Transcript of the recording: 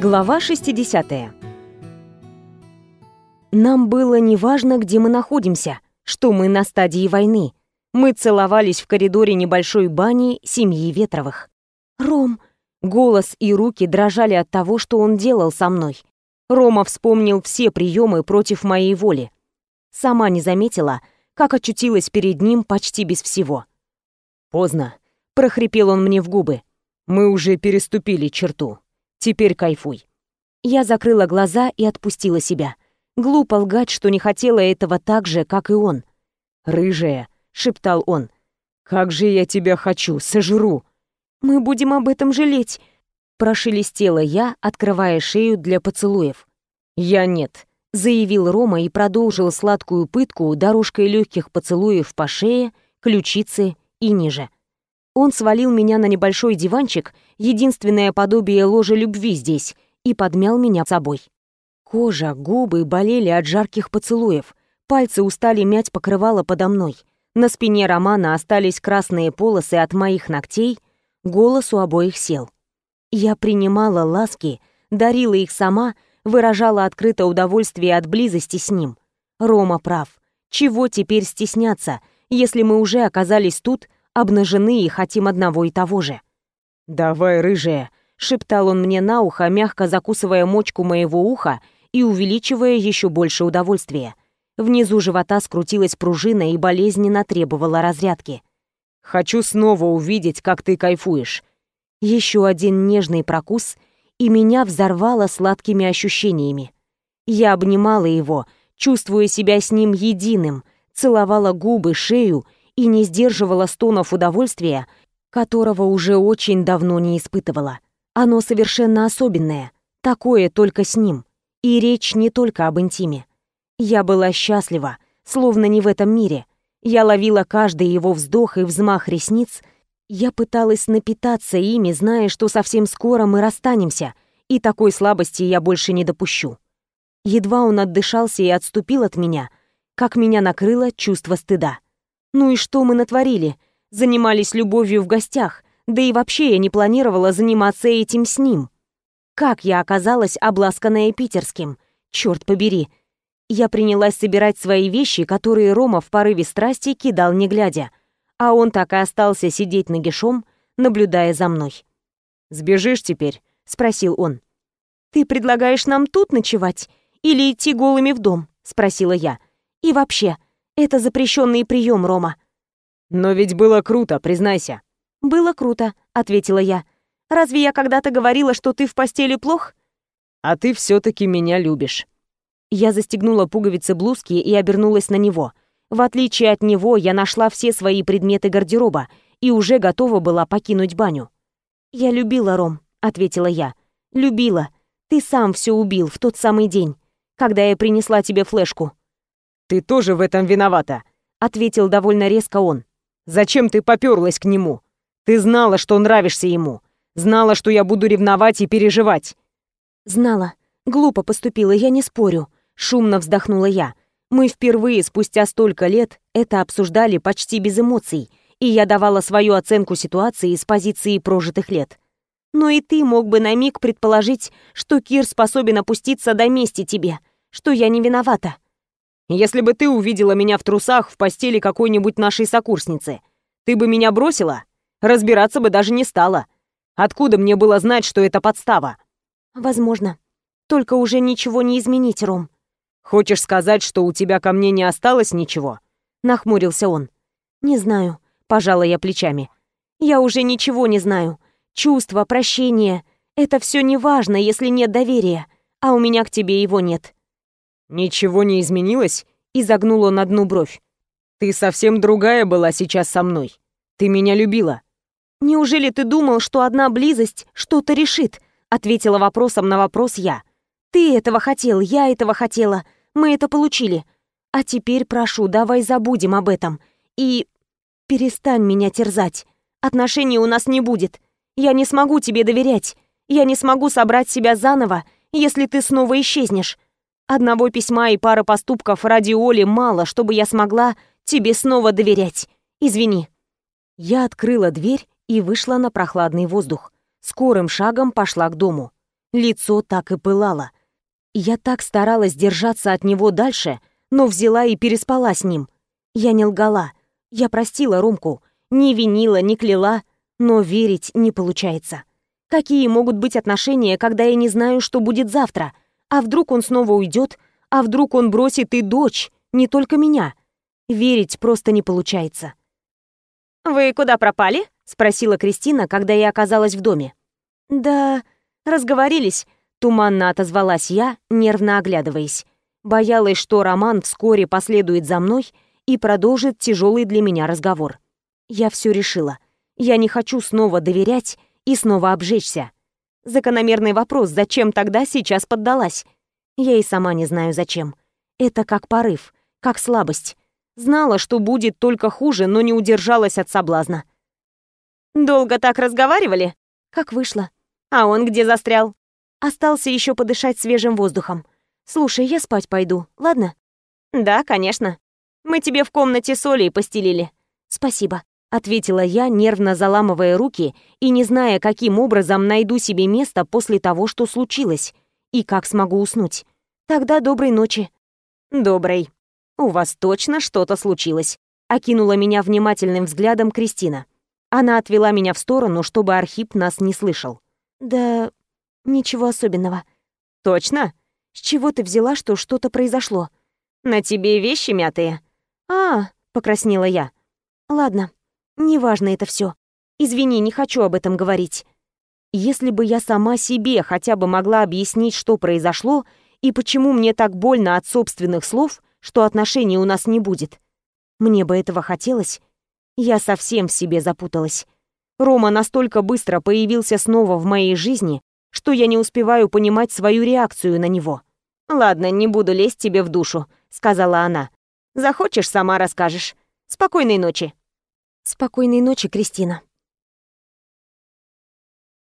Глава 60. Нам было неважно, где мы находимся, что мы на стадии войны. Мы целовались в коридоре небольшой бани семьи Ветровых. «Ром!» Голос и руки дрожали от того, что он делал со мной. Рома вспомнил все приемы против моей воли. Сама не заметила, как очутилась перед ним почти без всего. «Поздно», — прохрипел он мне в губы. «Мы уже переступили черту. Теперь кайфуй». Я закрыла глаза и отпустила себя. Глупо лгать, что не хотела этого так же, как и он. «Рыжая», — шептал он, — «как же я тебя хочу, сожру». «Мы будем об этом жалеть», — прошелестела я, открывая шею для поцелуев. «Я нет», — заявил Рома и продолжил сладкую пытку дорожкой легких поцелуев по шее, ключице и ниже. Он свалил меня на небольшой диванчик, единственное подобие ложа любви здесь, и подмял меня с собой. Кожа, губы болели от жарких поцелуев, пальцы устали мять покрывало подо мной. На спине Романа остались красные полосы от моих ногтей, голос у обоих сел. Я принимала ласки, дарила их сама, выражала открытое удовольствие от близости с ним. Рома прав. Чего теперь стесняться, если мы уже оказались тут, обнажены и хотим одного и того же. «Давай, рыжая!» — шептал он мне на ухо, мягко закусывая мочку моего уха и увеличивая еще больше удовольствия. Внизу живота скрутилась пружина и болезненно требовала разрядки. «Хочу снова увидеть, как ты кайфуешь». Еще один нежный прокус, и меня взорвало сладкими ощущениями. Я обнимала его, чувствуя себя с ним единым, целовала губы, шею и не сдерживала стонов удовольствия, которого уже очень давно не испытывала. Оно совершенно особенное, такое только с ним. И речь не только об интиме. Я была счастлива, словно не в этом мире. Я ловила каждый его вздох и взмах ресниц. Я пыталась напитаться ими, зная, что совсем скоро мы расстанемся, и такой слабости я больше не допущу. Едва он отдышался и отступил от меня, как меня накрыло чувство стыда. Ну и что мы натворили? Занимались любовью в гостях, да и вообще я не планировала заниматься этим с ним. Как я оказалась обласканная питерским? Черт побери. Я принялась собирать свои вещи, которые Рома в порыве страсти кидал не глядя, а он так и остался сидеть нагишом, наблюдая за мной. «Сбежишь теперь?» — спросил он. «Ты предлагаешь нам тут ночевать или идти голыми в дом?» — спросила я. «И вообще, это запрещенный прием, Рома. Но ведь было круто, признайся. Было круто, ответила я. Разве я когда-то говорила, что ты в постели плох? А ты все-таки меня любишь. Я застегнула пуговицы блузки и обернулась на него. В отличие от него, я нашла все свои предметы гардероба и уже готова была покинуть баню. «Я любила, Ром», — ответила я. «Любила. Ты сам все убил в тот самый день, когда я принесла тебе флешку. «Ты тоже в этом виновата», — ответил довольно резко он. «Зачем ты попёрлась к нему? Ты знала, что нравишься ему. Знала, что я буду ревновать и переживать». «Знала. Глупо поступила, я не спорю», — шумно вздохнула я. «Мы впервые спустя столько лет это обсуждали почти без эмоций, и я давала свою оценку ситуации с позиции прожитых лет. Но и ты мог бы на миг предположить, что Кир способен опуститься до мести тебе, что я не виновата». Если бы ты увидела меня в трусах в постели какой-нибудь нашей сокурсницы, ты бы меня бросила? Разбираться бы даже не стала. Откуда мне было знать, что это подстава? Возможно. Только уже ничего не изменить, Ром. Хочешь сказать, что у тебя ко мне не осталось ничего? Нахмурился он. Не знаю, пожала я плечами. Я уже ничего не знаю. Чувства, прощение — это все не важно, если нет доверия, а у меня к тебе его нет. «Ничего не изменилось?» — изогнул он одну бровь. «Ты совсем другая была сейчас со мной. Ты меня любила». «Неужели ты думал, что одна близость что-то решит?» — ответила вопросом на вопрос я. «Ты этого хотел, я этого хотела. Мы это получили. А теперь прошу, давай забудем об этом. И перестань меня терзать. Отношений у нас не будет. Я не смогу тебе доверять. Я не смогу собрать себя заново, если ты снова исчезнешь. Одного письма и пары поступков ради Оли мало, чтобы я смогла тебе снова доверять. Извини». Я открыла дверь и вышла на прохладный воздух. Скорым шагом пошла к дому. Лицо так и пылало. Я так старалась держаться от него дальше, но взяла и переспала с ним. Я не лгала. Я простила Ромку. Не винила, не кляла, но верить не получается. Какие могут быть отношения, когда я не знаю, что будет завтра? А вдруг он снова уйдет? А вдруг он бросит и дочь, не только меня? Верить просто не получается. «Вы куда пропали?» — спросила Кристина, когда я оказалась в доме. «Да, разговорились», — туманно отозвалась я, нервно оглядываясь. Боялась, что Роман вскоре последует за мной и продолжит тяжелый для меня разговор. Я все решила. Я не хочу снова доверять и снова обжечься. Закономерный вопрос, зачем тогда сейчас поддалась? Я и сама не знаю зачем. Это как порыв, как слабость. Знала, что будет только хуже, но не удержалась от соблазна. «Долго так разговаривали?» «Как вышло». «А он где застрял?» «Остался еще подышать свежим воздухом. Слушай, я спать пойду, ладно?» «Да, конечно. Мы тебе в комнате соли постелили». «Спасибо», — ответила я, нервно заламывая руки и не зная, каким образом найду себе место после того, что случилось, и как смогу уснуть. «Тогда доброй ночи». «Доброй», «У вас точно что-то случилось?» — окинула меня внимательным взглядом Кристина. Она отвела меня в сторону, чтобы Архип нас не слышал. «Да ничего особенного». «Точно? С чего ты взяла, что что-то произошло?» «На тебе вещи мятые». «А, — покраснела я. «Ладно, неважно это все. Извини, не хочу об этом говорить. Если бы я сама себе хотя бы могла объяснить, что произошло и почему мне так больно от собственных слов, что отношений у нас не будет. Мне бы этого хотелось. Я совсем в себе запуталась. Рома настолько быстро появился снова в моей жизни, что я не успеваю понимать свою реакцию на него. «Ладно, не буду лезть тебе в душу», — сказала она. «Захочешь, сама расскажешь. Спокойной ночи». «Спокойной ночи, Кристина».